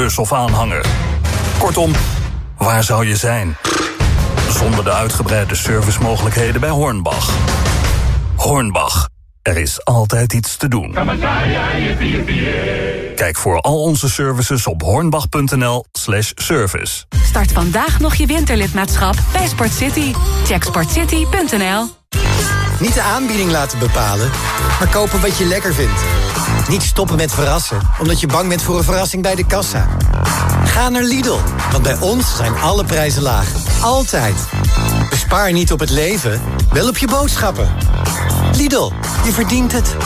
bus of aanhanger. Kortom, waar zou je zijn? Zonder de uitgebreide servicemogelijkheden bij Hornbach. Hornbach, er is altijd iets te doen. Kijk voor al onze services op hornbach.nl slash service. Start vandaag nog je winterlidmaatschap bij Sport City. Check sportcity.nl Niet de aanbieding laten bepalen, maar kopen wat je lekker vindt. Niet stoppen met verrassen, omdat je bang bent voor een verrassing bij de kassa. Ga naar Lidl, want bij ons zijn alle prijzen laag. Altijd. Bespaar niet op het leven, wel op je boodschappen. Lidl, je verdient het.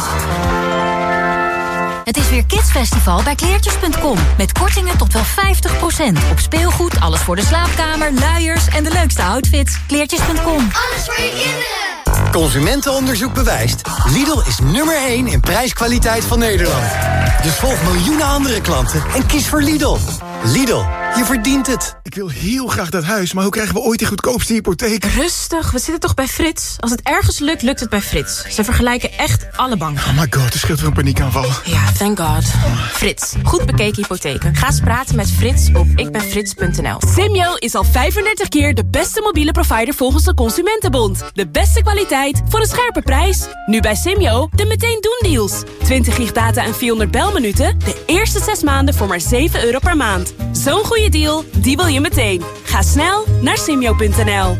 Het is weer Kidsfestival bij kleertjes.com. Met kortingen tot wel 50%. Op speelgoed, alles voor de slaapkamer, luiers en de leukste outfits. Kleertjes.com. Alles voor je kinderen. Consumentenonderzoek bewijst. Lidl is nummer 1 in prijskwaliteit van Nederland. Dus volg miljoenen andere klanten en kies voor Lidl. Lidl, je verdient het. Ik wil heel graag dat huis, maar hoe krijgen we ooit de goedkoopste hypotheek? Rustig, we zitten toch bij Frits? Als het ergens lukt, lukt het bij Frits. Ze vergelijken echt alle banken. Oh my god, er scheelt weer een paniekaanval. Ja, thank god. Frits, goed bekeken hypotheken. Ga eens praten met Frits op ikbenfrits.nl. Simyo is al 35 keer de beste mobiele provider volgens de Consumentenbond. De beste kwaliteit voor een scherpe prijs. Nu bij Simyo de meteen doen deals. 20 gig data en 400 belminuten. De eerste 6 maanden voor maar 7 euro per maand. Zo'n goede deal, die wil je meteen. Ga snel naar simyo.nl.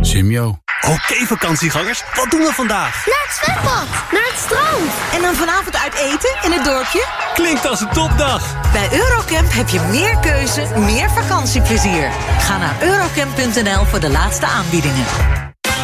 Simyo. Oké vakantiegangers, wat doen we vandaag? Naar het zwembad, naar het strand. En dan vanavond uit eten in het dorpje? Klinkt als een topdag. Bij Eurocamp heb je meer keuze, meer vakantieplezier. Ga naar eurocamp.nl voor de laatste aanbiedingen.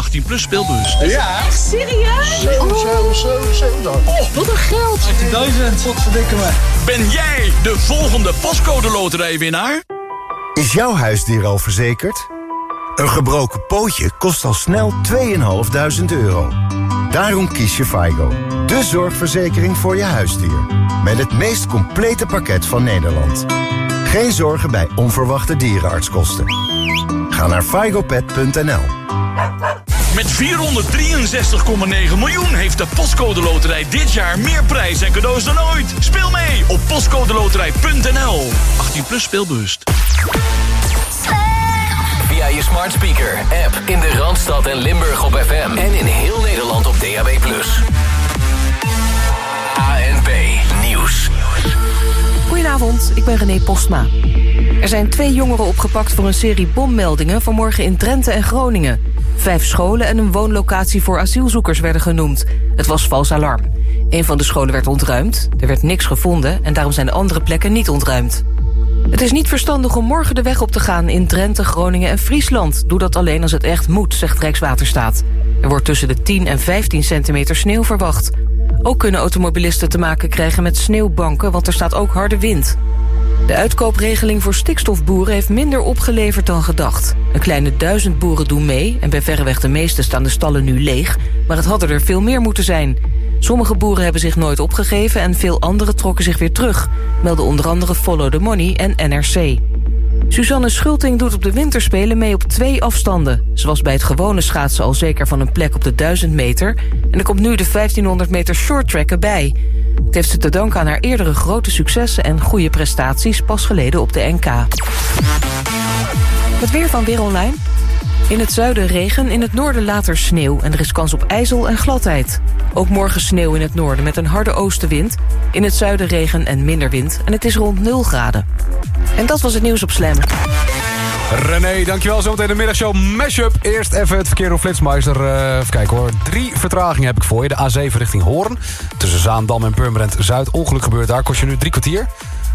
18 plus speelbus. Ja. Echt serieus? 7, 7, 7, 7. Oh, wat een geld. 18.000. Wat verdikken me. Ben jij de volgende pascode loterijwinnaar? Is jouw huisdier al verzekerd? Een gebroken pootje kost al snel 2.500 euro. Daarom kies je FIGO, de zorgverzekering voor je huisdier. Met het meest complete pakket van Nederland. Geen zorgen bij onverwachte dierenartskosten. Ga naar figopet.nl. Met 463,9 miljoen heeft de Postcode Loterij dit jaar meer prijs en cadeaus dan ooit. Speel mee op postcodeloterij.nl. 18 plus speelbewust. Via je smart speaker, app in de Randstad en Limburg op FM. En in heel Nederland op DAB+. ANP Nieuws. Goedenavond, ik ben René Postma. Er zijn twee jongeren opgepakt voor een serie bommeldingen... vanmorgen in Drenthe en Groningen. Vijf scholen en een woonlocatie voor asielzoekers werden genoemd. Het was vals alarm. Een van de scholen werd ontruimd, er werd niks gevonden... en daarom zijn de andere plekken niet ontruimd. Het is niet verstandig om morgen de weg op te gaan in Drenthe, Groningen en Friesland. Doe dat alleen als het echt moet, zegt Rijkswaterstaat. Er wordt tussen de 10 en 15 centimeter sneeuw verwacht. Ook kunnen automobilisten te maken krijgen met sneeuwbanken, want er staat ook harde wind. De uitkoopregeling voor stikstofboeren heeft minder opgeleverd dan gedacht. Een kleine duizend boeren doen mee en bij verreweg de meeste staan de stallen nu leeg. Maar het hadden er veel meer moeten zijn. Sommige boeren hebben zich nooit opgegeven en veel anderen trokken zich weer terug. Melden onder andere Follow the Money en NRC. Suzanne Schulting doet op de winterspelen mee op twee afstanden. Ze was bij het gewone schaatsen al zeker van een plek op de 1000 meter... en er komt nu de 1500 meter shorttracken bij. Het heeft ze te danken aan haar eerdere grote successen... en goede prestaties pas geleden op de NK. Het weer van Weer Online. In het zuiden regen, in het noorden later sneeuw... en er is kans op ijzel en gladheid. Ook morgen sneeuw in het noorden met een harde oostenwind. In het zuiden regen en minder wind. En het is rond 0 graden. En dat was het nieuws op Slam. René, dankjewel. Zometeen de middagshow Mashup. Eerst even het verkeer op Flitsmeister. Uh, even kijken hoor. Drie vertragingen heb ik voor je. De A7 richting Hoorn. Tussen Zaandam en Purmerend Zuid. Ongeluk gebeurt daar. Kost je nu drie kwartier.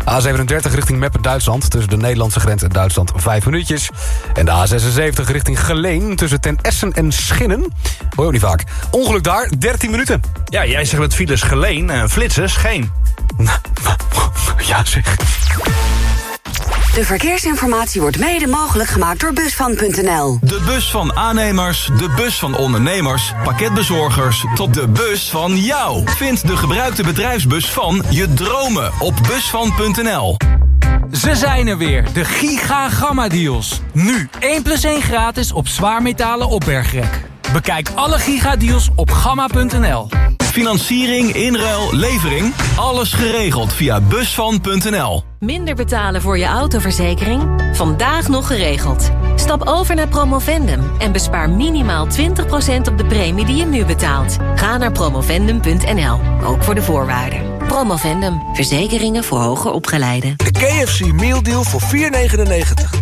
A37 richting Meppen, Duitsland. Tussen de Nederlandse grens en Duitsland vijf minuutjes. En de A76 richting Geleen. Tussen Ten Essen en Schinnen. Hoor je ook niet vaak. Ongeluk daar, 13 minuten. Ja, jij zegt met files Geleen. Uh, flitsers, geen. ja zeg. De verkeersinformatie wordt mede mogelijk gemaakt door Busvan.nl. De bus van aannemers, de bus van ondernemers, pakketbezorgers... tot de bus van jou. Vind de gebruikte bedrijfsbus van je dromen op busvan.nl. Ze zijn er weer, de Giga Gamma Deals. Nu 1 plus 1 gratis op zwaarmetalen opbergrek. Bekijk alle gigadeals op gamma.nl. Financiering, inruil, levering, alles geregeld via busvan.nl. Minder betalen voor je autoverzekering? Vandaag nog geregeld. Stap over naar Promovendum en bespaar minimaal 20% op de premie die je nu betaalt. Ga naar promovendum.nl, ook voor de voorwaarden. Promovendum, verzekeringen voor hoger opgeleiden. De KFC Meal Deal voor 4,99.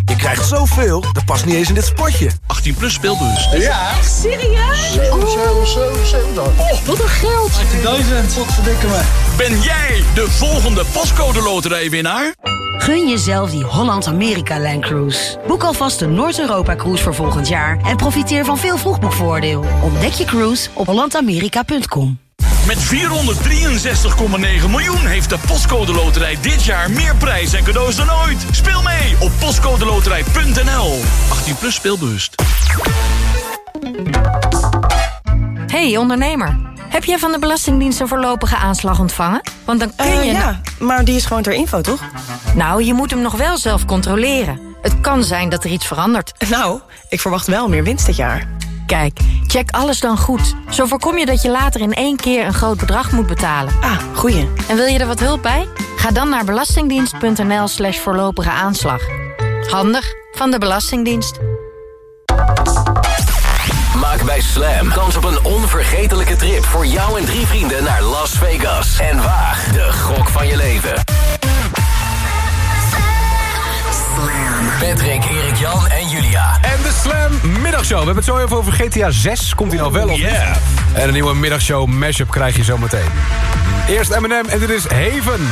Je krijgt zoveel, dat past niet eens in dit spotje. 18 plus speelbus. Ja. Echt serieus? 7, 7, 7, 7 dan. Oh, wat een geld. 18.000, wat verdikken me. Ben jij de volgende pascode loterijwinnaar? Gun jezelf die Holland-Amerika-lijn cruise. Boek alvast de Noord-Europa-cruise voor volgend jaar... en profiteer van veel vroegboekvoordeel. Ontdek je cruise op hollandamerika.com. Met 463,9 miljoen heeft de Postcode Loterij dit jaar meer prijs en cadeaus dan ooit. Speel mee op postcodeloterij.nl. 18 plus speelbewust. Hey ondernemer, heb jij van de Belastingdienst een voorlopige aanslag ontvangen? Want dan kun Eh, je... ja, maar die is gewoon ter info, toch? Nou, je moet hem nog wel zelf controleren. Het kan zijn dat er iets verandert. Nou, ik verwacht wel meer winst dit jaar. Kijk, check alles dan goed. Zo voorkom je dat je later in één keer een groot bedrag moet betalen. Ah, goeie. En wil je er wat hulp bij? Ga dan naar belastingdienst.nl slash voorlopige aanslag. Handig van de Belastingdienst. Maak bij Slam kans op een onvergetelijke trip voor jou en drie vrienden naar Las Vegas. En waag de gok van je leven. Patrick, Erik Jan en Julia. De Slam Middagshow. We hebben het zo even over GTA 6. Komt hij nou wel of niet? En een nieuwe middagshow mashup krijg je zo meteen. Eerst Eminem en dit is Haven.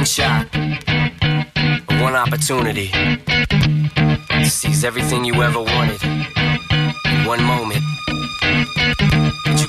One shot, one opportunity. Seize everything you ever wanted. One moment, would you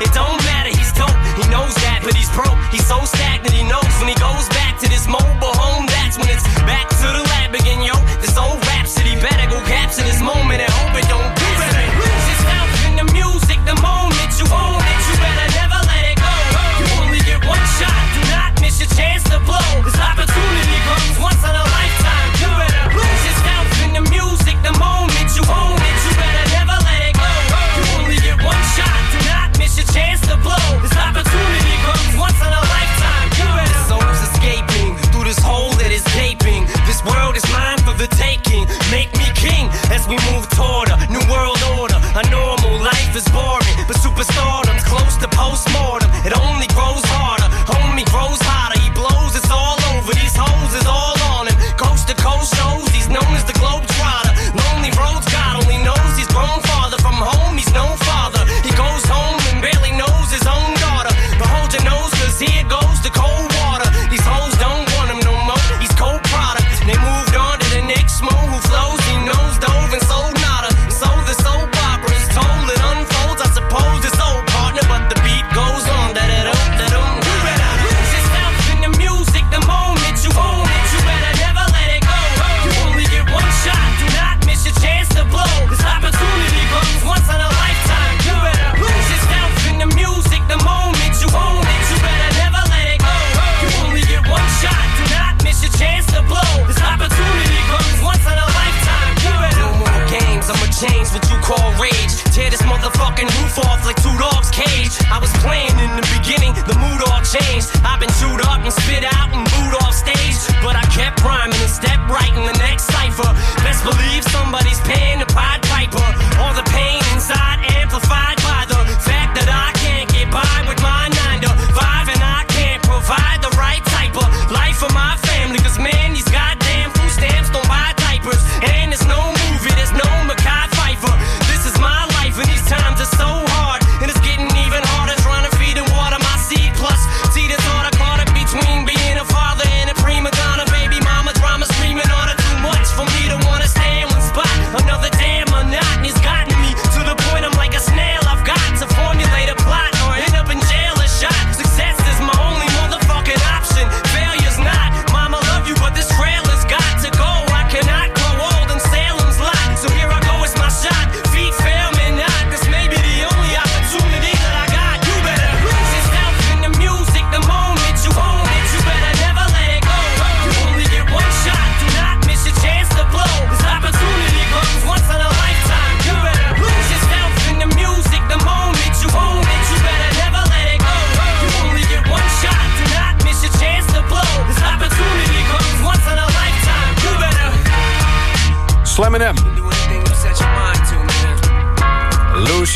It don't matter, he's dope. He knows that, but he's broke. He's so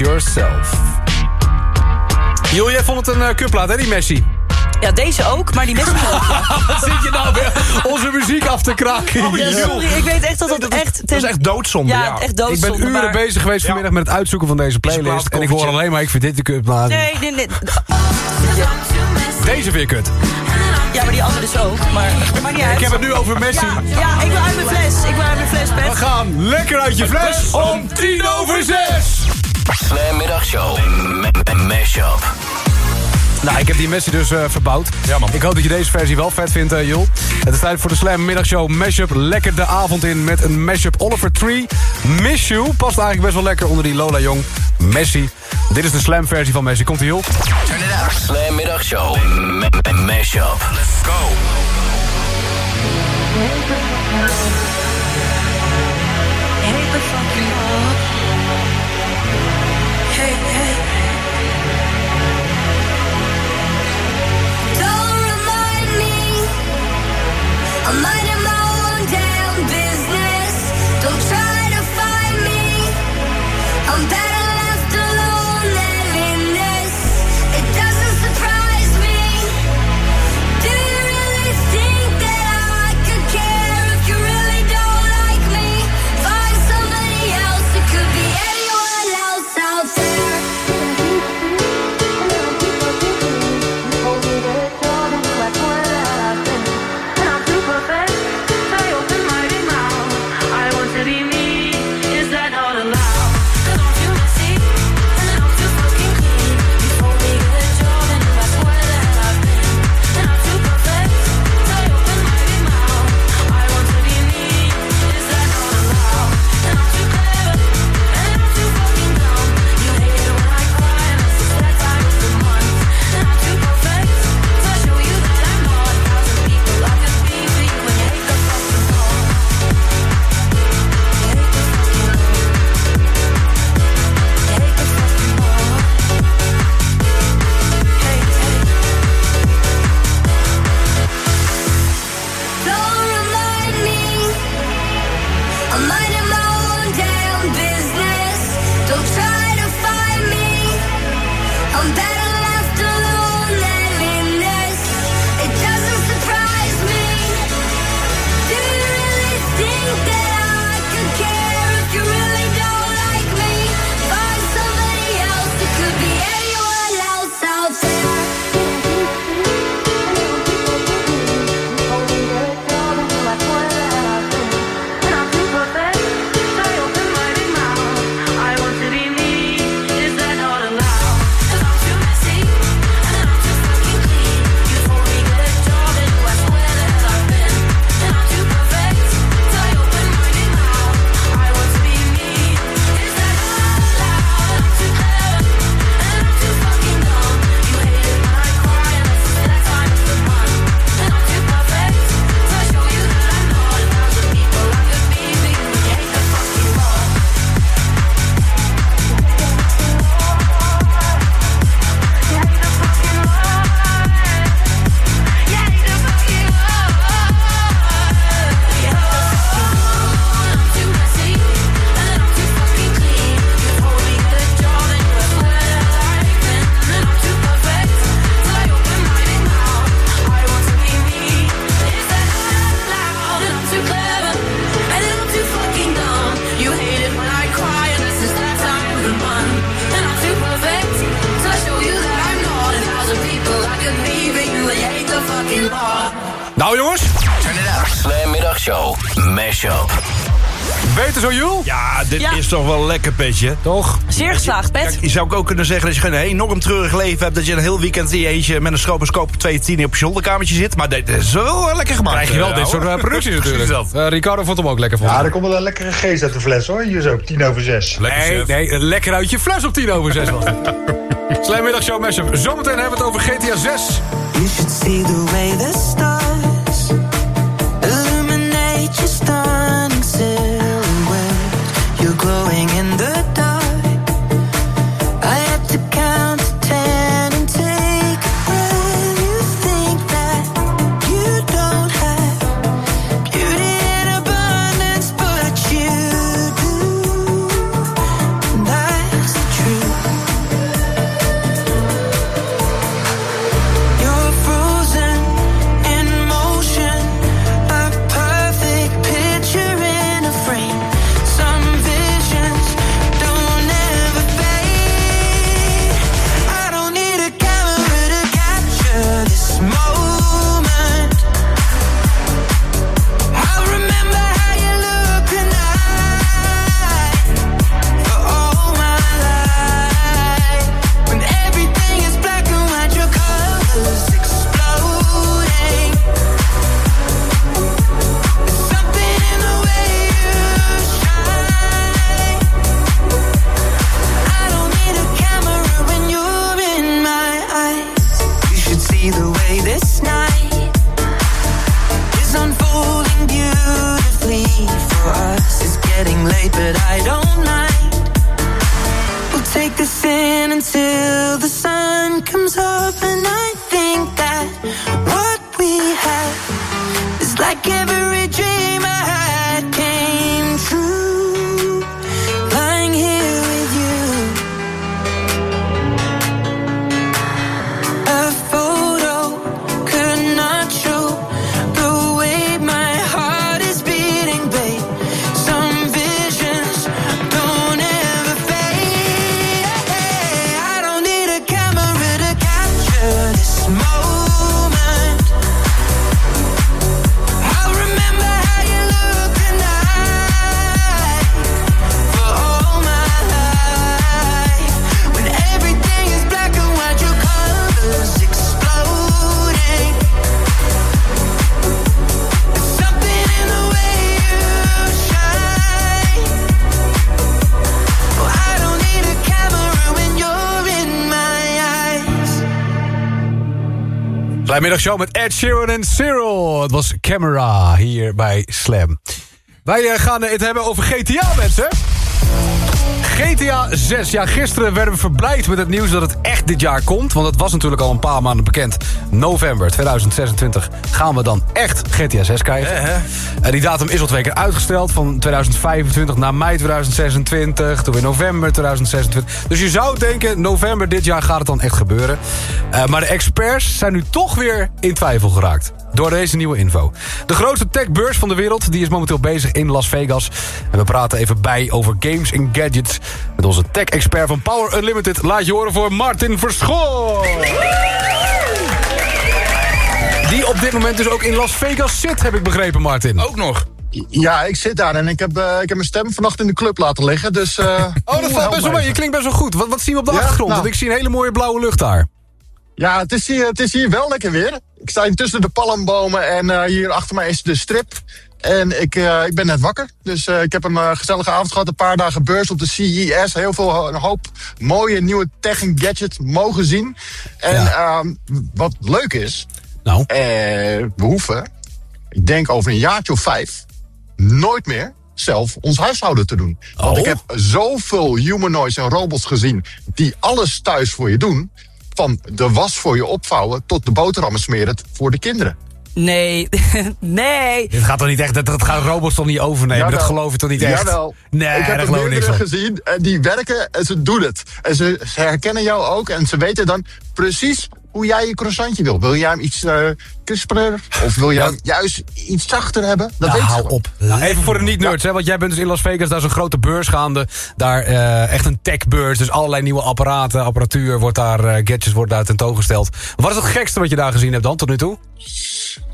Yourself. Joel, jij vond het een uh, hè, die Messi? Ja, deze ook, maar die Messi ook. Zit je nou weer onze muziek af te kraken? Oh, ja, sorry, ik weet echt dat dat, echt... Het is echt doodzonde, ja. ja. Echt doodzonde, ik ben uren bezig geweest vanmiddag met het uitzoeken van deze playlist. En ik hoor alleen maar, ik vind dit de kutplaat. Nee, nee, nee. Deze vind je kut. Ja, maar die andere dus ook. Maar, maar niet. Ik heb het nu over Messi. Ja, ja, ik wil uit mijn fles. Ik wil uit mijn fles, best. We gaan lekker uit je fles om tien over zes. Slam Middagshow. Mashup. Nou, ik heb die Messi dus eh, verbouwd. Ja, man. Ik hoop dat je deze versie wel vet vindt, eh, Jol. Het is tijd voor de Slam Middagshow Mashup. Lekker de avond in met een mashup Oliver Tree. Miss You past eigenlijk best wel lekker onder die Lola Jong. Messi. Dit is de Slam versie van Messi. Komt-ie, Jol. Turn it up. Slam Middagshow. Mashup. Let's go. Bye. Lekker petje. Toch? Zeer geslaagd, Pet. Je zou ook kunnen zeggen dat je een enorm treurig leven hebt. Dat je een heel weekend in je eentje met een twee tien op je zolderkamertje zit. Maar dit is wel lekker gemaakt. Krijg je wel eh, dit soort eh, producties natuurlijk. Precies dat. Eh, Ricardo vond hem ook lekker volgens Ja, er komt wel een lekkere geest uit de fles hoor. Hier zo, tien over zes. Nee, nee, lekker uit je fles op 10 over 6 was het. Slijmmiddagshow mashup. Zometeen hebben we het over GTA 6. You should see the way the Slijmmiddagshow met Ed Sheeran en Cyril. Het was Camera hier bij Slam. Wij eh, gaan het hebben over GTA, mensen. GTA 6. Ja, gisteren werden we verblijd met het nieuws dat het echt dit jaar komt. Want het was natuurlijk al een paar maanden bekend. November 2026 gaan we dan echt GTA 6 krijgen. En die datum is al twee keer uitgesteld. Van 2025 naar mei 2026. Toen weer november 2026. Dus je zou denken, november dit jaar gaat het dan echt gebeuren. Eh, maar de experts zijn nu toch weer in twijfel geraakt. Door deze nieuwe info. De grootste techbeurs van de wereld die is momenteel bezig in Las Vegas. En we praten even bij over games en gadgets... met onze tech-expert van Power Unlimited. Laat je horen voor Martin Verschoor. Die op dit moment dus ook in Las Vegas zit, heb ik begrepen, Martin. Ook nog. Ja, ik zit daar en ik heb, eh, ik heb mijn stem vannacht in de club laten liggen. Dus, eh, Oh, dat valt best wel mee. Je klinkt best wel goed. Wat, wat zien we op de Ja, achtergrond? nou. Want ik zie een hele mooie blauwe lucht daar. Ja, het is, hier, het is hier wel lekker weer. Ik sta tussen de palmbomen en eh, hier achter mij is de strip. En ik, eh, ik ben net wakker. Dus eh, ik heb een gezellige avond gehad. Een paar dagen beurs op de CES. Heel veel, een hoop mooie nieuwe tech en gadgets mogen zien. En ehm, wat leuk is... Nou? we hoeven, ik denk over een jaartje of vijf... nooit meer zelf ons huishouden te doen. Want Oh. ik heb zoveel humanoids en robots gezien... die alles thuis voor je doen. Van de was voor je opvouwen tot de boterhammen smeren voor de kinderen. Nee, nee. Dit gaat toch niet echt, dat, gaan robots toch niet overnemen? dat geloof ik toch niet echt? Jawel. Nee, ik heb er geloof ik niks meerdere gezien en die werken en ze doen het. En ze, ze herkennen jou ook en ze weten dan precies hoe jij je croissantje wil. Wil jij hem iets eh crisper of wil jij hem juist iets zachter hebben? Dat Nou, ze hou op. Nou, even voor de niet-nerds, hè, want jij bent dus in Las Vegas, daar is een grote beurs gaande. Daar eh, echt een techbeurs, dus allerlei nieuwe apparaten, apparatuur wordt daar, eh, gadgets worden daar tentoongesteld. Wat is het gekste wat je daar gezien hebt dan, tot nu toe?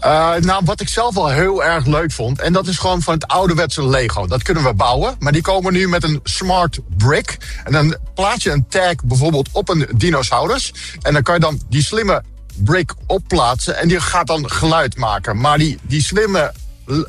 Eh, nou, wat ik zelf wel heel erg leuk vond, en dat is gewoon van het ouderwetse Lego. Dat kunnen we bouwen, maar die komen nu met een smart brick. En dan plaats je een tag bijvoorbeeld op een dinosaurus. En dan kan je dan die slimme brick opplaatsen en die gaat dan geluid maken. Maar die, die slimme,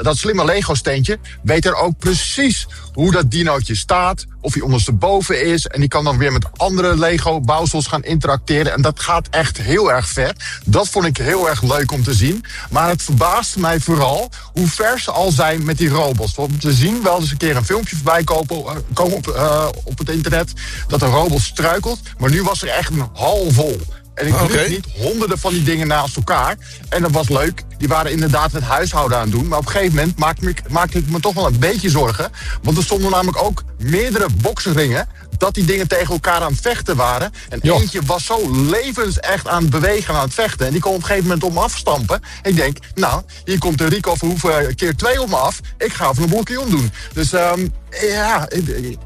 dat slimme Lego-steentje weet er ook precies hoe dat dinootje staat, of hij ondersteboven is. En die kan dan weer met andere Lego-bouwsels gaan interacteren. En dat gaat echt heel erg ver. Dat vond ik heel erg leuk om te zien. Maar het verbaast mij vooral hoe ver ze al zijn met die robots. Want we zien wel eens een keer een filmpje voorbij eh, komen eh, op het internet... dat een robot struikelt. Maar nu was er echt een hal vol. En ik okay. niet honderden van die dingen naast elkaar. En dat was leuk. Die waren inderdaad het huishouden aan het doen. Maar op een gegeven moment maakte ik, maakte ik me toch wel een beetje zorgen. Want er stonden namelijk ook meerdere boksringen. Dat die dingen tegen elkaar aan het vechten waren. En eentje was zo levensecht aan het bewegen en aan het vechten. En die kon op een gegeven moment op me afstampen. En ik denk, nou, hier komt de Rico Verhoeven keer twee op me af. Ik ga even een blokje omdoen. Dus ehm ja, ik, ik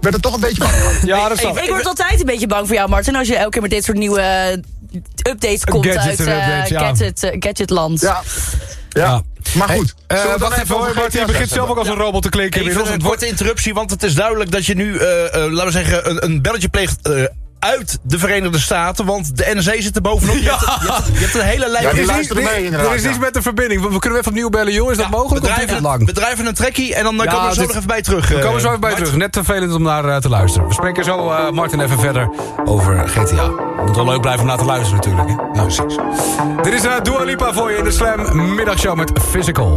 werd er toch een beetje bang van. Ja, dat ik, ik word altijd een beetje bang voor jou, Martin. Als je elke keer met dit soort nieuwe eh, updates komt Gadgets uit ja. gadget, eh, Gadgetland. Ja. Ja. Maar goed. Hey, eh, wacht even over hoor, Bart, je GTA begint zelf ook als een robot te klinken. Even een korte interruptie, want het is duidelijk dat je nu, eh, eh, laten we zeggen, een, een belletje pleegt eh, uit de Verenigde Staten. Want de NRC zit er bovenop. Je, hebt, je, hebt, je hebt een hele lijn... Ja, die Er is mee Er is ja. iets met de verbinding. We we kunnen even opnieuw bellen, joh. Is dat mogelijk? Of bedrijven, lang? bedrijven een trekkie en dan eh, Ja, komen we zo dit- nog even bij terug. We eh, komen zo even bij Mart. terug. Net te vervelend om naar eh, te luisteren. We spreken zo, eh, Martin, even verder over GTA. Moet wel leuk blijven om naar te luisteren natuurlijk. Hè? Ja, precies. Dit is uh, Dua Lipa voor je in de Slam middagshow met Physical.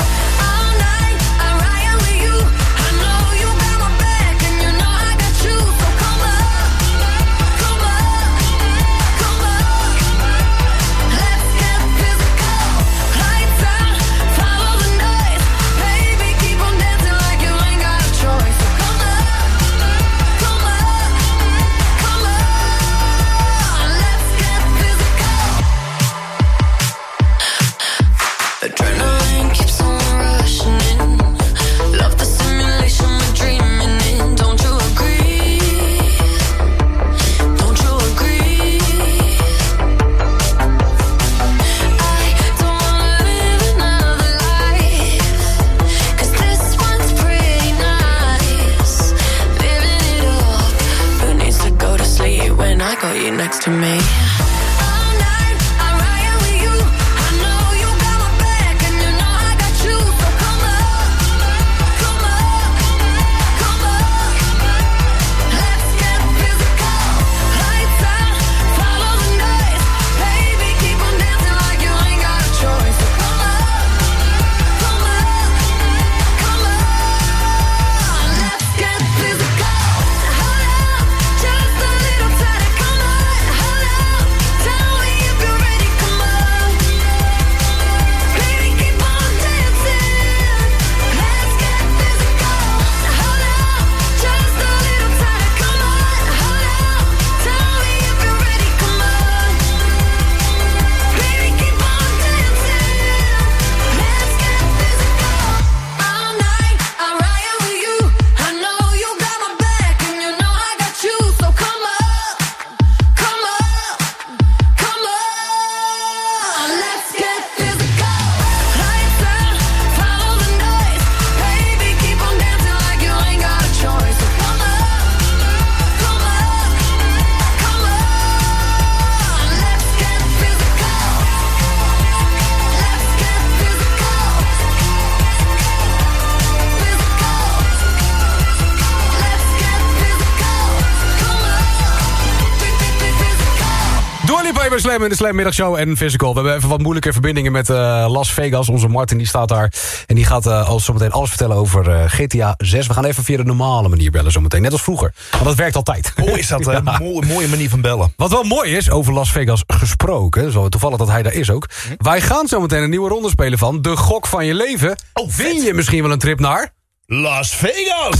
Slam in de Slam Middagshow en Physical. We hebben even wat moeilijke verbindingen met eh, Las Vegas. Onze Martin die staat daar. En die gaat uh, als zometeen alles vertellen over eh, GTA 6. We gaan even via de normale manier bellen zometeen. Net als vroeger. Want dat werkt altijd. Mooi is dat? Ja. Mooie, mooie manier van bellen. Wat wel mooi is, over Las Vegas gesproken. Zo toevallig dat hij daar is ook. Wij gaan zometeen een nieuwe ronde spelen van De Gok van je leven. Win je misschien wel een trip naar... Las Vegas!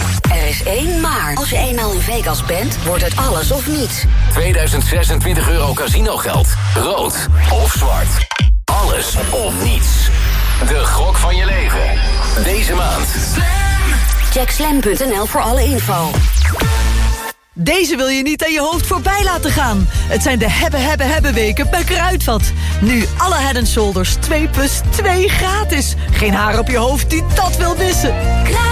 Er is één maar. Als je eenmaal in Vegas bent, wordt het alles of niets. 2026 euro casino geld, rood of zwart. Alles of niets. De gok van je leven. Deze maand. Check slam.nl voor alle info. Deze wil je niet aan je hoofd voorbij laten gaan. Het zijn de hebben, hebben, hebben weken bij Kruidvat. Nu alle Head Shoulders 2 plus 2 gratis. Geen haar op je hoofd die dat wil missen. Kruidvat,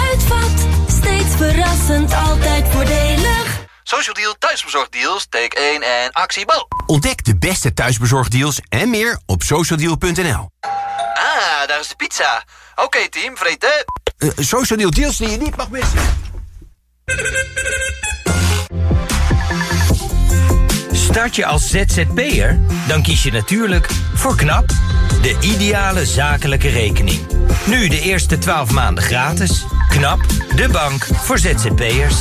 verrassend, altijd voordelig. Social Deal thuisbezorgdeals, take 1 en actie Bo. Ontdek de beste thuisbezorgdeals en meer op socialdeal.nl. Ah, daar is de pizza. Oké team, vreten. Uh, social Deal deals die je niet mag missen. Start je als ZZP'er? Dan kies je natuurlijk voor KNAP, de ideale zakelijke rekening. Nu de eerste 12 maanden gratis. KNAP, de bank voor ZZP'ers.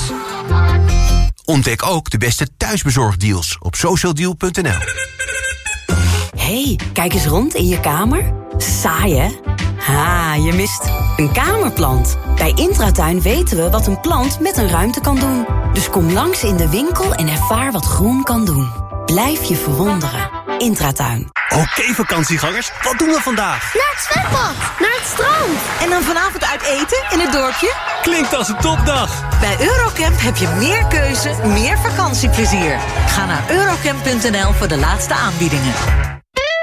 Ontdek ook de beste thuisbezorgdeals op socialdeal.nl. hey, kijk eens rond in je kamer. Saai, hè? Ha, je mist een kamerplant. Bij Intratuin weten we wat een plant met een ruimte kan doen. Dus kom langs in de winkel en ervaar wat groen kan doen. Blijf je verwonderen. Intratuin. Oké vakantiegangers, wat doen we vandaag? Naar het zwembad, naar het strand. En dan vanavond uit eten in het dorpje? Klinkt als een topdag. Bij Eurocamp heb je meer keuze, meer vakantieplezier. Ga naar eurocamp.nl voor de laatste aanbiedingen.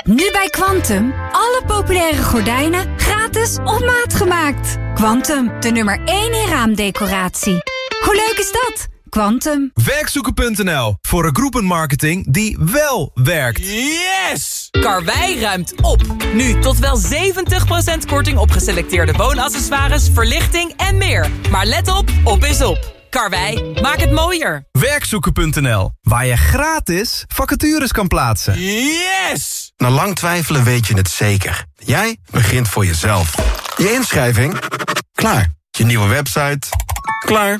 Nu bij Quantum. Alle populaire gordijnen gratis op maat gemaakt. Quantum, de nummer 1 in raamdecoratie. Hoe leuk is dat? Quantum. Werkzoeken.nl voor een groepenmarketing die wel werkt. Yes! Karwei ruimt op. Nu tot wel 70% korting op geselecteerde woonaccessoires, verlichting en meer. Maar let op, op is op. Karwei, maak het mooier. Werkzoeken.nl, waar je gratis vacatures kan plaatsen. Yes! Na lang twijfelen weet je het zeker. Jij begint voor jezelf. Je inschrijving? Klaar. Je nieuwe website? Klaar.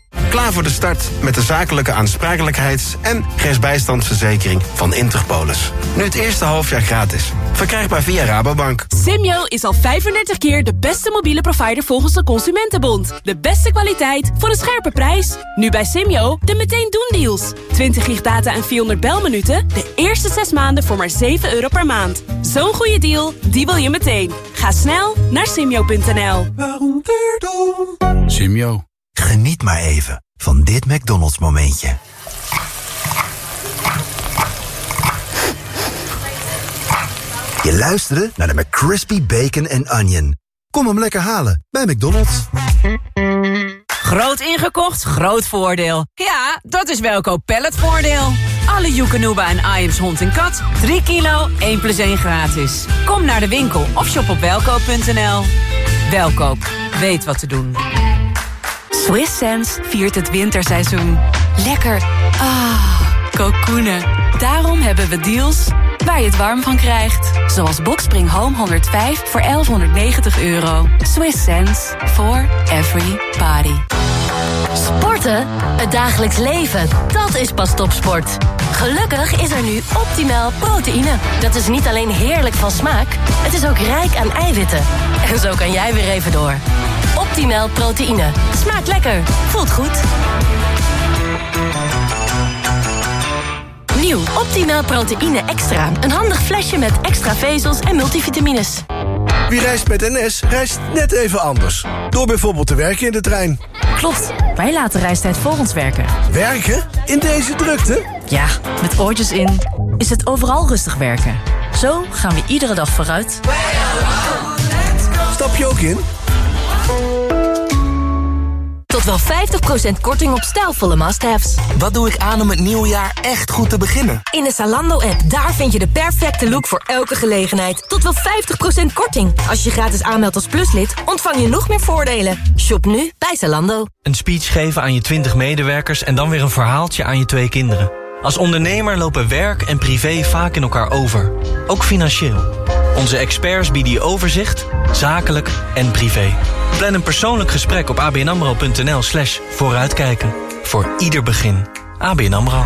Klaar voor de start met de zakelijke aansprakelijkheids- en rechtsbijstandsverzekering van Interpolis. Nu het eerste halfjaar gratis. Verkrijgbaar via Rabobank. Simyo is al 35 keer de beste mobiele provider volgens de Consumentenbond. De beste kwaliteit voor een scherpe prijs. Nu bij Simyo de meteen doen deals. 20 gig data en 400 belminuten. De eerste 6 maanden voor maar 7 euro per maand. Zo'n goede deal, die wil je meteen. Ga snel naar simyo.nl. Simio. Geniet maar even van dit McDonald's momentje. Je luisterde naar de McCrispy Bacon and Onion. Kom hem lekker halen bij McDonald's. Groot ingekocht, groot voordeel. Ja, dat is Welkoop Palletvoordeel. Alle Joekanuba en Iams hond en kat. 3 kilo, 1 plus 1 gratis. Kom naar de winkel of shop op welkoop.nl. Welkoop, weet wat te doen. Swiss Sense viert het winterseizoen. Lekker. Ah, kokoenen. Daarom hebben we deals waar je het warm van krijgt. Zoals Boxspring Home 105 voor 1190 euro. Swiss sense for every body. Sporten? Het dagelijks leven, dat is pas topsport. Gelukkig is er nu optimaal proteïne. Dat is niet alleen heerlijk van smaak, het is ook rijk aan eiwitten. En zo kan jij weer even door. Optimaal proteïne. Smaakt lekker, voelt goed. Nieuw Optimaal proteïne extra. Een handig flesje met extra vezels en multivitamines. Wie reist met NS, reist net even anders. Door bijvoorbeeld te werken in de trein. Klopt, wij laten reistijd voor ons werken. Werken? In deze drukte? Ja, met oortjes in is het overal rustig werken. Zo gaan we iedere dag vooruit. Stap je ook in? Tot wel 50% korting op stijlvolle must-haves. Wat doe ik aan om het nieuwe jaar echt goed te beginnen? In de Zalando-app, daar vind je de perfecte look voor elke gelegenheid. Tot wel 50% korting. Als je gratis aanmeldt als pluslid, ontvang je nog meer voordelen. Shop nu bij Zalando. Een speech geven aan je 20 medewerkers en dan weer een verhaaltje aan je twee kinderen. Als ondernemer lopen werk en privé vaak in elkaar over. Ook financieel. Onze experts bieden je overzicht, zakelijk en privé. Plan een persoonlijk gesprek op abnamro.nl slash vooruitkijken. Voor ieder begin. ABN AMRO.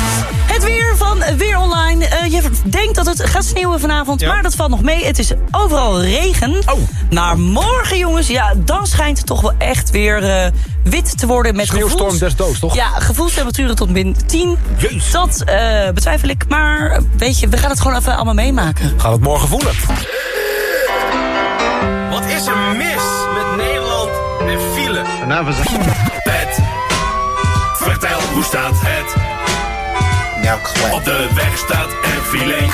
Het weer van Weer Online. Eh, je denkt dat het gaat sneeuwen vanavond, maar dat valt nog mee. Het is overal regen. Oh. Maar morgen, jongens, ja, dan schijnt het toch wel echt weer eh, wit te worden. Met Sneeuwstorm gevoels... des doods, toch? Ja, gevoelstemperaturen tot min 10. Dat eh, betwijfel ik, maar weet je, we gaan het gewoon even allemaal meemaken. Gaan we het morgen voelen. Wat is er mis met Nederland en file? Pet, vertel hoe staat het? Nou, Op de weg staat een file.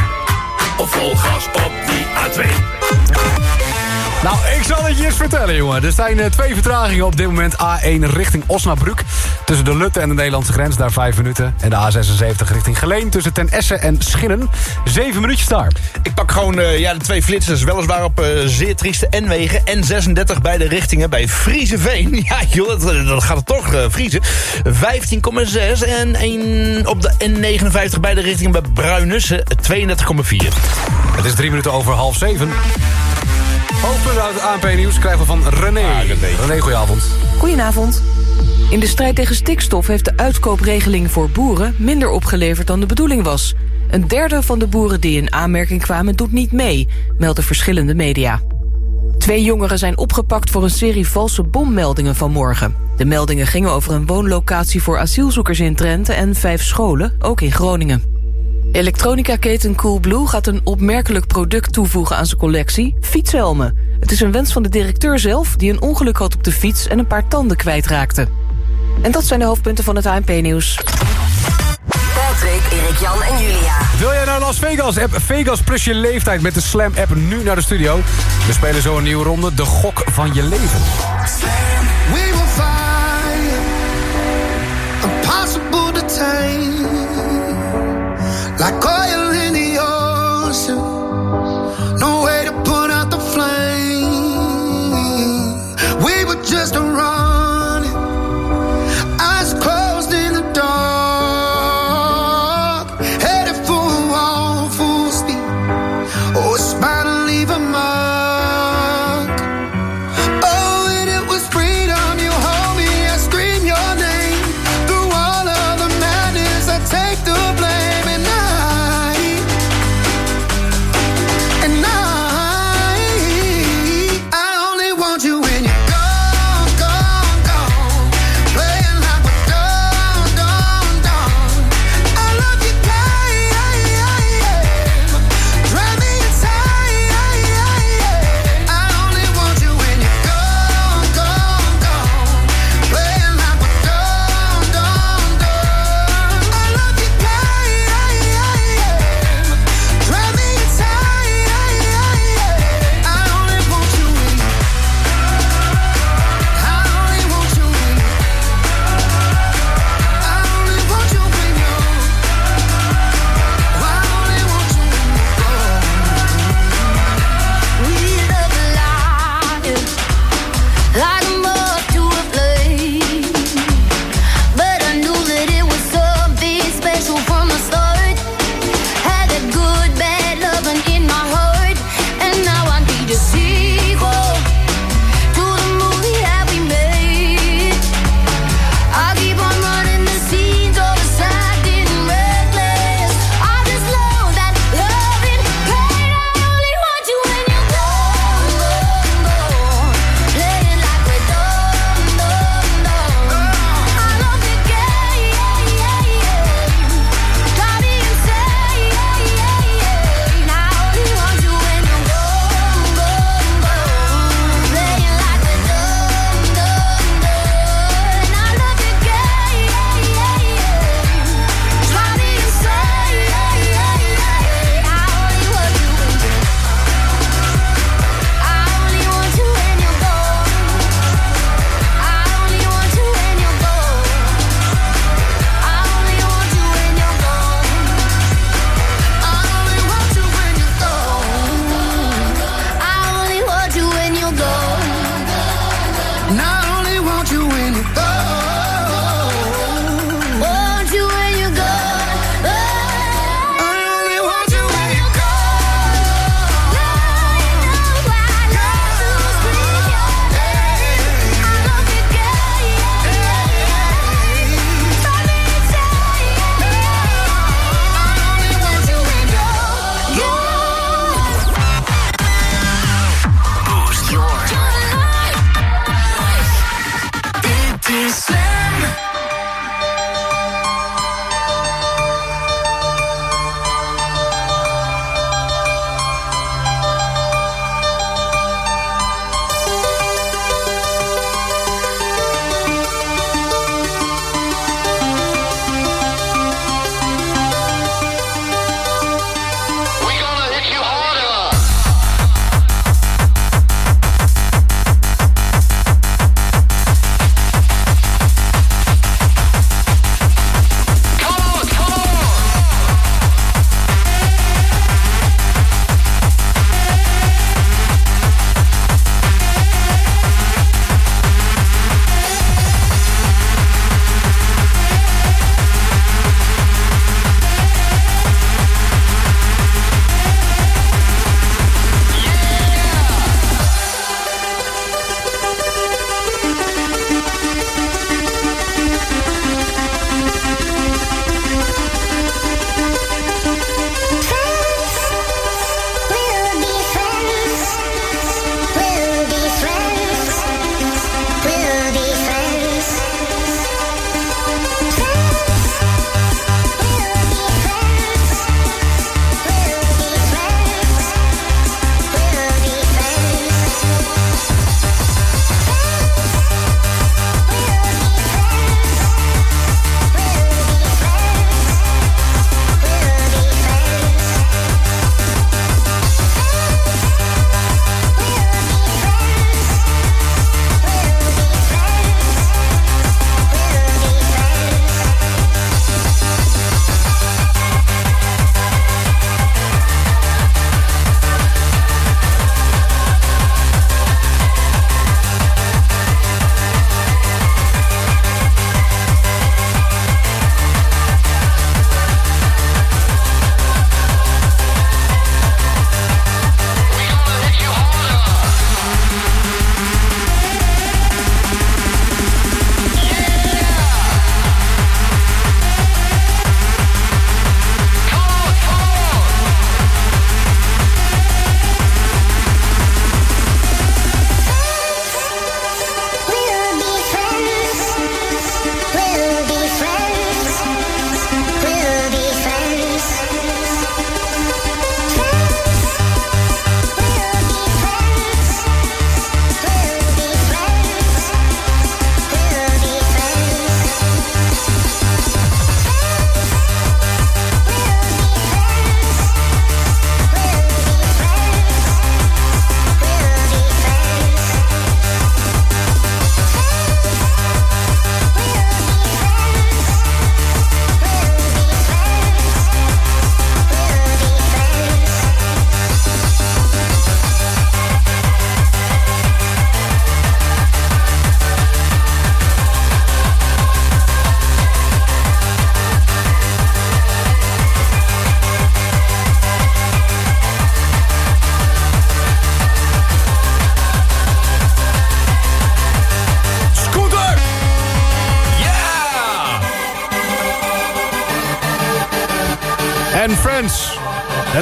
Of vol gas op die A2. Nou, ik zal het je eens vertellen, jongen. Er zijn eh, twee vertragingen op dit moment. A1 richting Osnabrück. Tussen de Lutte en de Nederlandse grens, daar 5 minuten. En de A76 richting Geleen tussen Ten Essen en Schinnen. 7 minuutjes daar. Ik pak gewoon eh, ja, de twee flitsers. Weliswaar op eh, zeer trieste N-wegen. N36 beide richtingen bij Frieseveen. Ja, joh, dat, dat gaat het toch, eh, Friese. 15,6. En één op de N59 beide richtingen bij Bruinussen. 32,4. Het is drie minuten over half zeven. Hoofdpunt uit het ANP-nieuws krijgen we van René. René, goedenavond. Goedenavond. In de strijd tegen stikstof heeft de uitkoopregeling voor boeren... minder opgeleverd dan de bedoeling was. Een derde van de boeren die in aanmerking kwamen doet niet mee... melden verschillende media. Twee jongeren zijn opgepakt voor een serie valse bommeldingen vanmorgen. De meldingen gingen over een woonlocatie voor asielzoekers in Drenthe... en vijf scholen, ook in Groningen. Elektronica-keten Coolblue gaat een opmerkelijk product toevoegen aan zijn collectie, fietshelmen. Het is een wens van de directeur zelf, die een ongeluk had op de fiets en een paar tanden kwijtraakte. En dat zijn de hoofdpunten van het ANP-nieuws. Patrick, Erik, Jan en Julia. Wil jij naar Las Vegas? App Vegas plus je leeftijd met de Slam-app nu naar de studio. We spelen zo een nieuwe ronde, de gok van je leven. We will find impossible to tame, like oil in the ocean. No way to put out the flame. We were just running,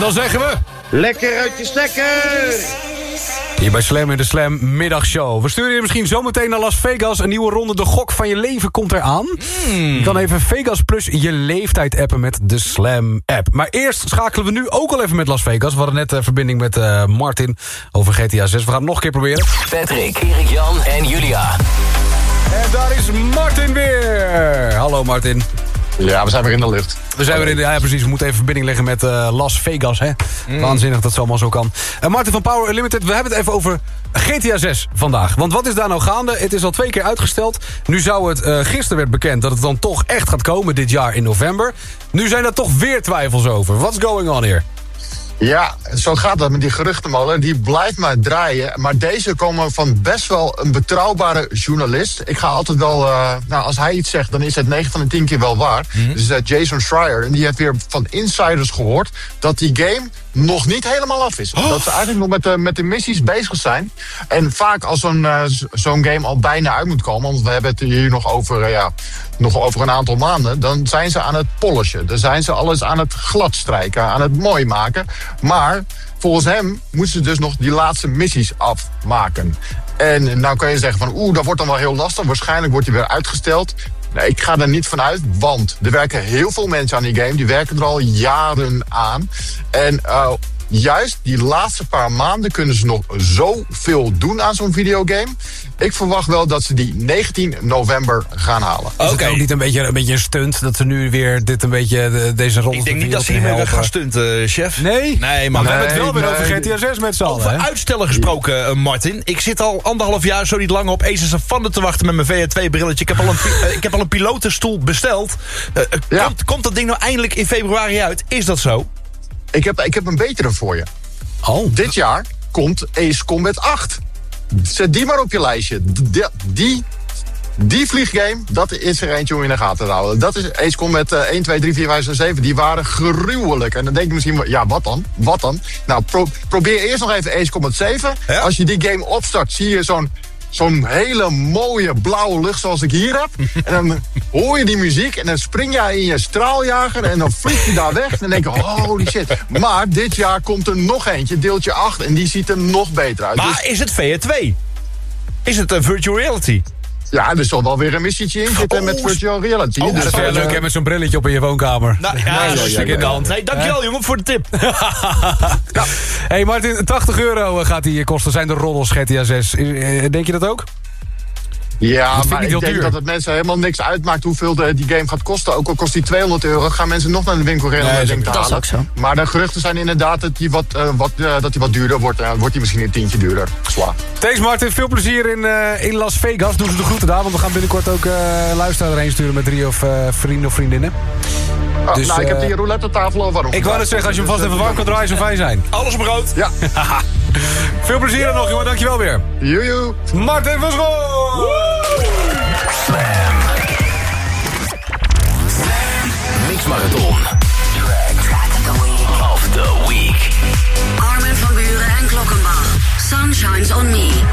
dan zeggen we... Lekker uit je stekker! Hier bij Slam in de Slam middagshow. We sturen je misschien zometeen naar Las Vegas. Een nieuwe ronde De Gok van je leven komt eraan. Je kan even Vegas plus je leeftijd appen met de Slam app. Maar eerst schakelen we nu ook al even met Las Vegas. We hadden net uh, verbinding met uh, Martin over GTA 6. We gaan het nog een keer proberen. Patrick, Erik Jan en Julia. En daar is Martin weer. Hallo Martin. Ja, we zijn weer in de lucht. We zijn weer in de... Ja, precies. We moeten even verbinding leggen met uh, Las Vegas, hè. Mm. Waanzinnig dat het allemaal zo kan. Uh, Martin van Power Unlimited, we hebben het even over GTA 6 vandaag. Want wat is daar nou gaande? Het is al twee keer uitgesteld. Nu zou het... Uh, gisteren werd bekend dat het dan toch echt gaat komen dit jaar in november. Nu zijn er toch weer twijfels over. What's going on here? Ja, zo gaat dat met die geruchtenmolen. Die blijft maar draaien. Maar deze komen van best wel een betrouwbare journalist. Ik ga altijd wel... Uh, nou, als hij iets zegt, dan is het 9 van de 10 keer wel waar. Mm -hmm. Dus uh, Jason Schreier. En die heeft weer van insiders gehoord... dat die game nog niet helemaal af is. Oh. Dat ze eigenlijk nog met de, met de missies bezig zijn. En vaak als zo'n uh, zo'n game al bijna uit moet komen... want we hebben het hier nog over, ja, nog over een aantal maanden... dan zijn ze aan het polishen. Dan zijn ze alles aan het gladstrijken, aan het mooi maken. Maar volgens hem moeten ze dus nog die laatste missies afmaken. En nou kan je zeggen van oeh, dat wordt dan wel heel lastig. Waarschijnlijk wordt hij weer uitgesteld. Nee, ik ga er niet vanuit, want er werken heel veel mensen aan die game. Die werken er al jaren aan. En uh, juist die laatste paar maanden kunnen ze nog zoveel doen aan zo'n videogame. Ik verwacht wel dat ze die 19 november gaan halen. Is okay. het ook niet een beetje, een beetje een stunt dat ze nu weer dit een beetje de, deze rol Ik denk niet dat ze hiermee gaan stunten, uh, chef. Nee? Nee, maar nee, we hebben het wel weer over GTA 6 met z'n allen. Over uitstellen gesproken, uh, Martin. Ik zit al anderhalf jaar zo niet lang op Aces of Thunder te wachten met mijn VR2-brilletje. Ik heb al een, uh, ik heb al een pilotenstoel besteld. Ja. Komt, komt dat ding nou eindelijk in februari uit? Is dat zo? Ik heb, ik heb een betere voor je. Oh. Dit jaar komt Ace Combat 8. Zet die maar op je lijstje. Die, die, die vlieggame, dat is er eentje om in de gaten te houden. Dat is Ace Combat uh, 1, 2, 3, 4, 5, 6, 7. Die waren gruwelijk. En dan denk je misschien, ja, wat dan? Wat dan? Nou, pro, probeer eerst nog even Ace Combat 7. Ja? Als je die game opstart, zie je zo'n zo'n hele mooie blauwe lucht zoals ik hier heb. En dan hoor je die muziek en dan spring jij in je straaljager en dan vlieg je daar weg. En dan denk je, holy shit. Maar dit jaar komt er nog eentje, deeltje 8, en die ziet er nog beter uit. Maar dus... is het VR2? Is het een virtual reality? Ja, er zal wel weer een missietje in zitten oh, met virtual reality. Oh, dus dat is wel leuk, hè, met zo'n brilletje op in je woonkamer. Nou, ja, ja, ja, ja, in de hand. Hey, dankjewel, jongen, voor de tip. ja. hey, Martin, 80 euro gaat die kosten. Zijn de roddels GTA 6. Denk je dat ook? Ja, maar ik denk duur. dat het mensen helemaal niks uitmaakt hoeveel de, die game gaat kosten. Ook al kost die 200 euro, gaan mensen nog naar de winkel rennen nee, om dat, dat is ook zo. Maar de geruchten zijn inderdaad dat die wat, uh, wat, uh, dat die wat duurder wordt. Uh, wordt die misschien een tientje duurder. Zwaar. Thanks Martin, veel plezier in, in Las Vegas. Doen ze de groeten daar, want we gaan binnenkort ook luisteraar erheen sturen met drie of vrienden of vriendinnen. Oh, dus, nou, ik heb die roulette tafel al warm. Ik wou net zeggen, als je hem vast even warm kan draaien, zou fijn zijn. Alles brood. Ja. veel plezier dan nog, jongen. Dankjewel weer. Joejoe. Martin van School. Slam. Mix Marathon. Track of the week. Armin van Buren en Klokkenbach. Sun shines on me.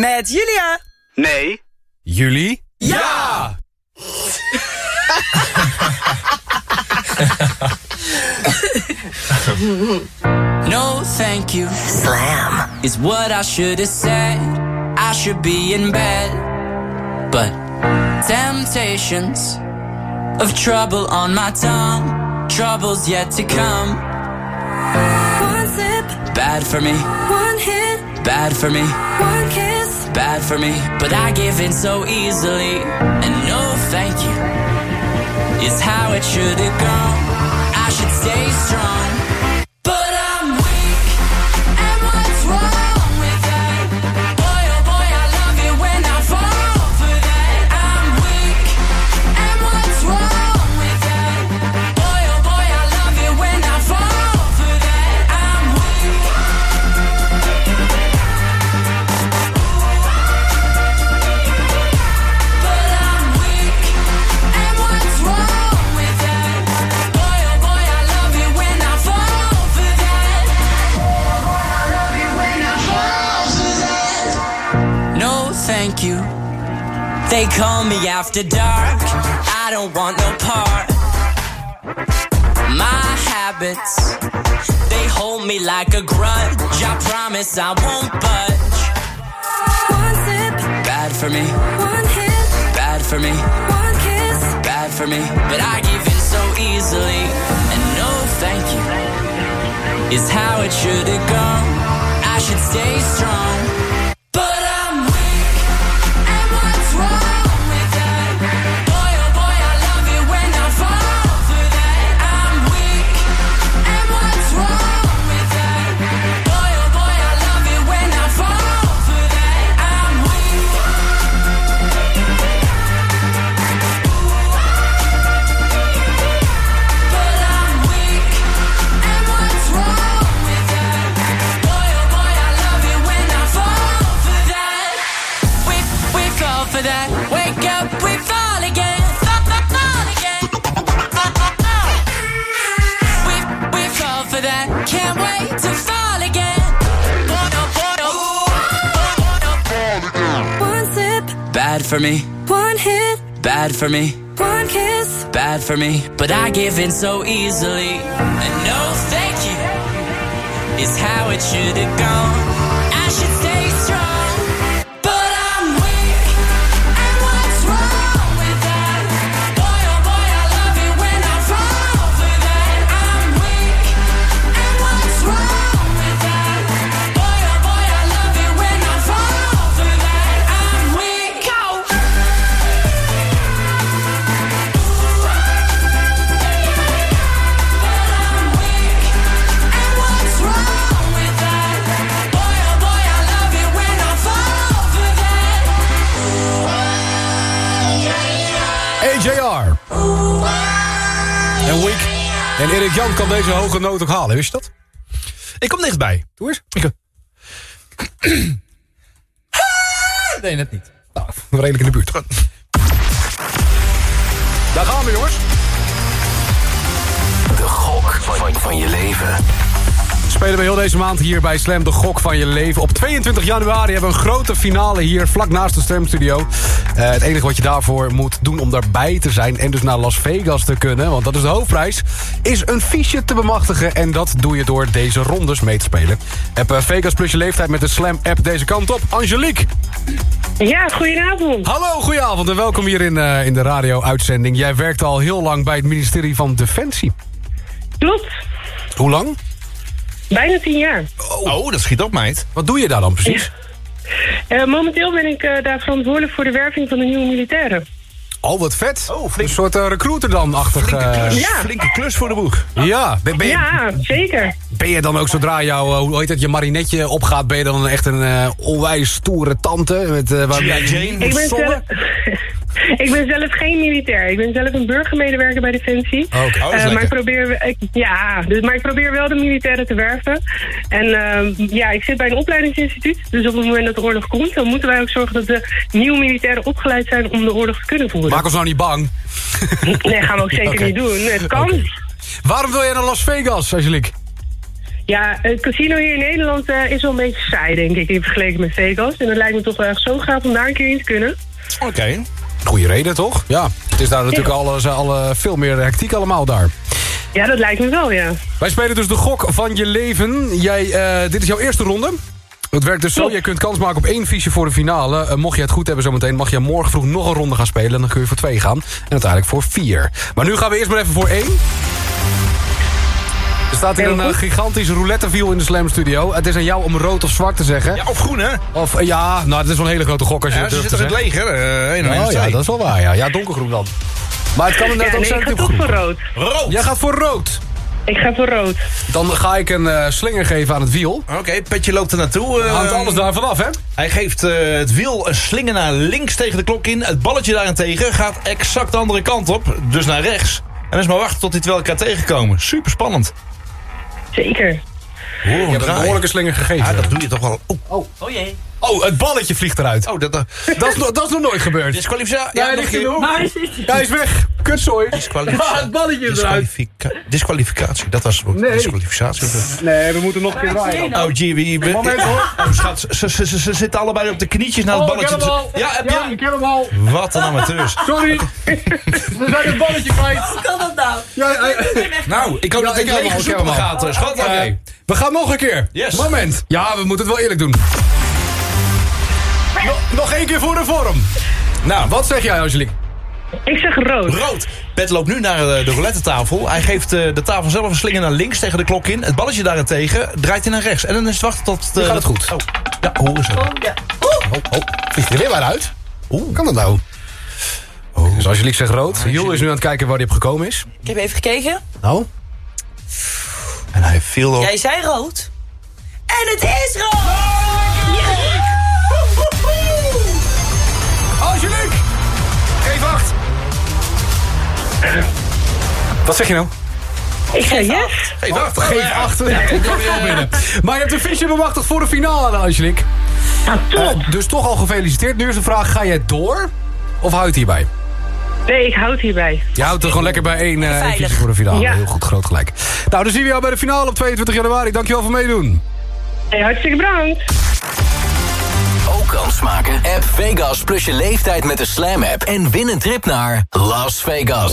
Met Julia. Nee. Jullie? Ja! No, thank you. Slam is what I should have said. I should be in bed, but temptations of trouble on my tongue, troubles yet to come. Bad for me, one hit, bad for me, one kiss. bad for me. But I give in so easily, and no, thank you is how it should have gone. I should stay strong. They call me after dark. I don't want no part. My habits, they hold me like a grudge. I promise I won't budge. One sip, Bad for me, one hit, bad for me, one kiss. bad for me. But I give in so easily. And no thank you is how it should have gone. I should stay strong. For me, one hit, bad for me. one kiss. bad for me, but I give in so easily. And no thank you is how it should have gone. En Week. En Erik Jan kan deze hoge noot ook halen, wist je dat? Ik kom dichtbij. Doe eens. Nee, net niet. Nou, redelijk in de buurt. Daar gaan we, jongens. De gok van, van je leven. Spelen we heel deze maand hier bij Slam de Gok van je leven. Op 22 januari hebben we een grote finale hier vlak naast de Slam Studio. Eh, het enige wat je daarvoor moet doen om daarbij te zijn... en dus naar Las Vegas te kunnen, want dat is de hoofdprijs... is een fiche te bemachtigen en dat doe je door deze rondes mee te spelen. App eh, Vegas plus je leeftijd met de Slam-app deze kant op. Angelique. Ja, goedenavond. Hallo, goedenavond en welkom hier in, eh, in de radio-uitzending. Jij werkt al heel lang bij het ministerie van Defensie. Klopt. Hoe lang? Bijna tien jaar. Oh, dat schiet op, meid. Wat doe je daar dan precies? Eh, momenteel ben ik eh, daar verantwoordelijk voor de werving van de nieuwe militairen. Oh, wat vet. Een soort eh, recruiter dan achter. Flinke klus. Ja. Flinke klus voor de boeg. Ja, ben, ben je, Ja, zeker. ben je dan ook zodra jouw, hoe heet het, je marinetje opgaat... ben je dan echt een eh, onwijs stoere tante? Met, eh waar jij Ik ben, zelf, ik ben zelf geen militair. Ik ben zelf een burgermedewerker bij Defensie. Oké. Oh, dat Eh, maar, ik probeer, ik, ja, dus, maar ik probeer wel de militairen te werven. En eh, ja, ik zit bij een opleidingsinstituut. Dus op het moment dat de oorlog komt... dan moeten wij ook zorgen dat de nieuwe militairen opgeleid zijn... om de oorlog te kunnen voeren. Maak ons nou niet bang. Nee, gaan we ook zeker niet doen. Het kan. Waarom wil jij naar Las Vegas, Angelique? Ja, het casino hier in Nederland eh, is wel een beetje saai, denk ik, in vergelijking met Vegas. En het lijkt me toch wel echt zo gaaf om daar een keer in te kunnen. Oké. Goeie reden, toch? Ja. Het is daar natuurlijk Ja. eh, al eh, veel meer hectiek allemaal daar. Ja, dat lijkt me wel, ja. Wij spelen dus de gok van je leven. Jij, eh, dit is jouw eerste ronde. Het werkt dus zo, je kunt kans maken op één fiche voor de finale. Mocht je het goed hebben zometeen, mag je morgen vroeg nog een ronde gaan spelen. En dan kun je voor twee gaan. En uiteindelijk voor vier. Maar nu gaan we eerst maar even voor één. Er staat hier een eh, gigantisch roulettewiel in de Slam Studio. Het is aan jou om rood of zwart te zeggen. Ja, of groen, hè? Of, eh, ja, nou, het is wel een hele grote gok als je Ja, het ze durft te zitten in het zeggen. leger. eh, Oh ja, dat is wel waar, ja. Ja, donkergroen dan. Maar het kan inderdaad Ja, ook nee, ik zijn ga dat hij toch voor rood. Rood. Jij gaat voor rood. Ik ga voor rood. Dan ga ik een eh, slinger geven aan het wiel. Oké, Petje loopt er naartoe. eh, Hangt alles daar vanaf, hè? Hij geeft eh, het wiel een slinger naar links tegen de klok in. Het balletje daarentegen gaat exact de andere kant op. Dus naar rechts. En dan is maar wachten tot die twee elkaar tegenkomen. Super spannend. Zeker. Je hebt een behoorlijke slinger gegeven. Ja, dat doe je toch wel. Oh, Oh, Oh jee. Oh het balletje vliegt eruit. oh dat, dat, Dat, is, nog- dat is nog nooit gebeurd. disqualificatie. Ja, Ja, hij nog in. Maar Ja, hij is weg. Kutzooi. Disqualificatie. Ja, het balletje eruit. Disqualifica disqualificatie, dat was het. Nee. Disqualificatie. Nee, we moeten nog een keer draaien. Oh, gee, wie... Moment, hoor. Oh, schat, ze, ze, ze, ze zitten allebei op de knietjes naar het Oh, ik balletje. heb hem al. te- Ja, heb je Ja, hem? ik heb hem al. Wat een amateurs. Sorry. We zijn het balletje kwijt. Hoe kan dat nou? Ja, Nou, ik hoop Ja, dat ik ik ik hem al. gaat, eh, schat. We gaan nog een keer. Yes. Moment. Ja, we moeten het wel eerlijk doen. Nog, nog één keer voor de vorm. Nou, wat zeg jij, Angelique? Ik zeg rood. Rood. Pet loopt nu naar eh, de roulette tafel. Hij geeft eh, de tafel zelf een slinger naar links tegen de klok in. Het balletje daarentegen draait hij naar rechts. En dan is het wachten tot... Nu eh, gaat het goed. Oh, ja, horen ze. Oh, ja. Oh, oh. Vliegt er weer maar uit? Hoe kan dat nou? Dus Angelique zegt rood. Jules is nu aan het kijken waar hij op gekomen is. Ik heb even gekeken. Nou? En hij viel op... Jij zei rood. En het is rood! Angelique! Wat zeg je nou? Ik zeg yes. Geef acht. Geef acht. Ja, komt er wel binnen. Maar je hebt een visje bemachtigd voor de finale, Angelique. Ja, top. Eh, dus toch al gefeliciteerd. Nu is de vraag, ga jij door? Of houdt hierbij? Nee, ik houd hierbij. Je houdt er gewoon lekker bij één eh, Veilig. eventjes voor de finale. Ja. Heel goed, groot gelijk. Nou, dan zien we jou bij de finale op 22 januari. Dankjewel voor meedoen. Hey, hartstikke bedankt. App Vegas plus je leeftijd met de Slam app. En win een trip naar Las Vegas.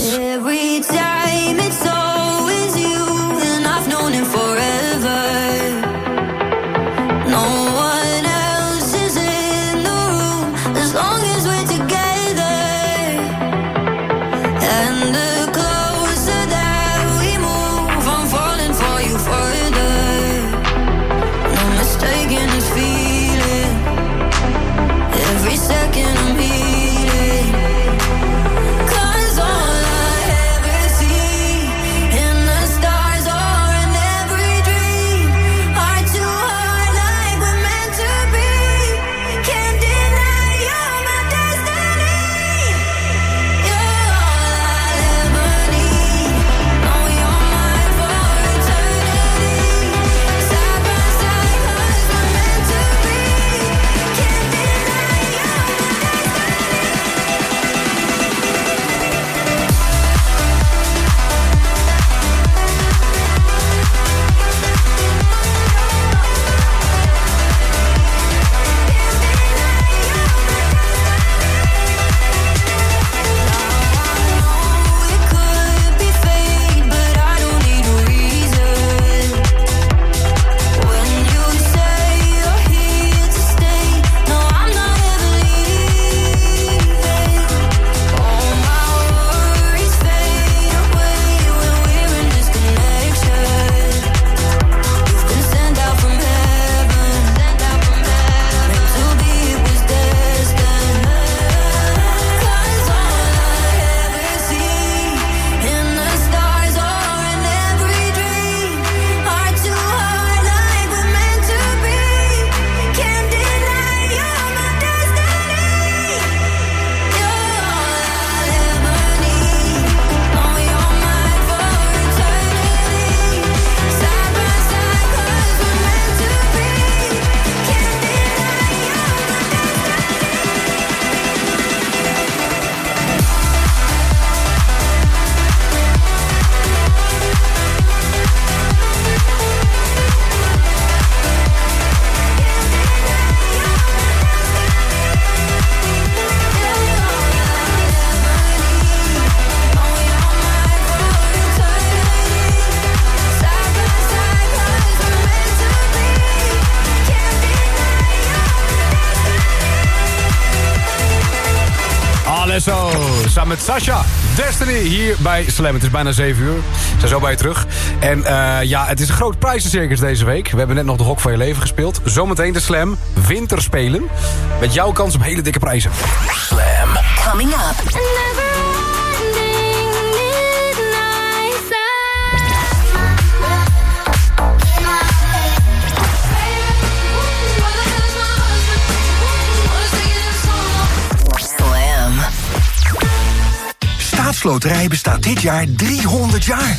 Samen met Sasha. Destiny hier bij Slam. Het is bijna 7 uur. Ze zijn zo bij je terug. En eh, ja, het is een groot prijzencircus deze week. We hebben net nog de Hok van je leven gespeeld. Zometeen de Slam Winterspelen. Met jouw kans op hele dikke prijzen. Slam. Coming up. Staatsloterij bestaat dit jaar 300 jaar.